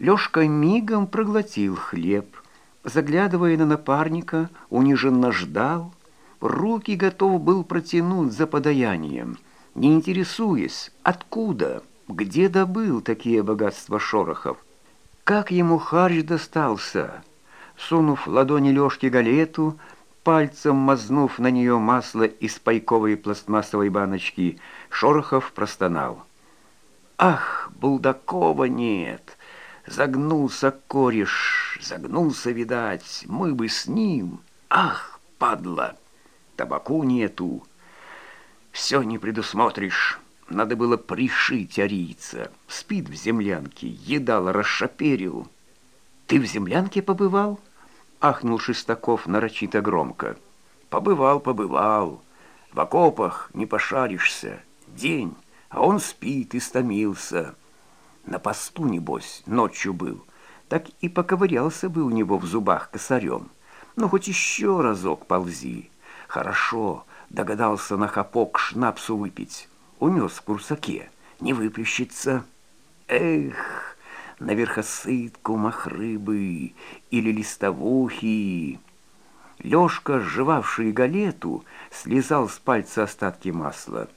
Лёшка мигом проглотил хлеб, заглядывая на напарника, униженно ждал, руки готов был протянуть за подаянием, не интересуясь, откуда, где добыл такие богатства Шорохов. Как ему харч достался? Сунув ладони Лёшки галету, пальцем мазнув на нее масло из пайковой пластмассовой баночки, Шорохов простонал. «Ах, Булдакова нет!» Загнулся кореш, загнулся, видать, мы бы с ним. Ах, падла, табаку нету. Все не предусмотришь. Надо было пришить арийца. Спит в землянке, едал, расшаперил. Ты в землянке побывал? Ахнул Шестаков нарочито громко. Побывал, побывал. В окопах не пошаришься. День, а он спит, истомился. На посту, небось, ночью был. Так и поковырялся бы у него в зубах косарем. Ну, хоть еще разок ползи. Хорошо, догадался на хапок шнапсу выпить. Унес в курсаке, не выплющится. Эх, на верхосытку махрыбы или листовухи. Лёшка, жевавший галету, слезал с пальца остатки масла.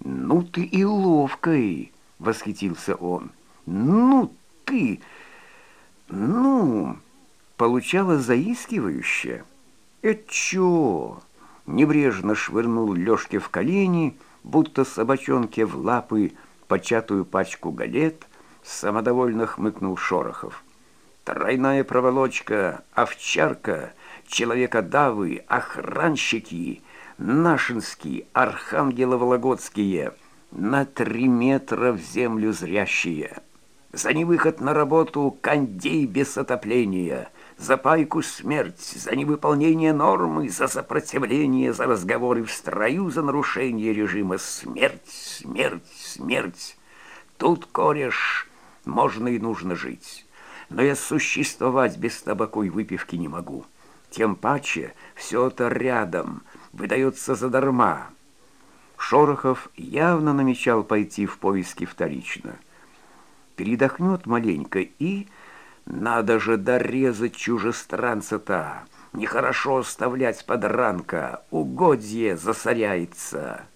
«Ну ты и ловкой!» — восхитился он. «Ну ты! Ну!» Получалось заискивающе. «Это чё?» Небрежно швырнул Лёшке в колени, будто собачонке в лапы, початую пачку галет, самодовольно хмыкнул Шорохов. «Тройная проволочка, овчарка, человекодавы, охранщики, нашинские, архангело-вологодские, на три метра в землю зрящие». За невыход на работу кондей без отопления, за пайку смерть, за невыполнение нормы, за сопротивление, за разговоры в строю, за нарушение режима смерть, смерть, смерть. Тут, кореш, можно и нужно жить. Но я существовать без табаку и выпивки не могу. Тем паче все это рядом, выдается задарма. Шорохов явно намечал пойти в поиски вторично передохнет маленько и... Надо же дорезать чужестранца-то. Нехорошо оставлять подранка. Угодье засоряется».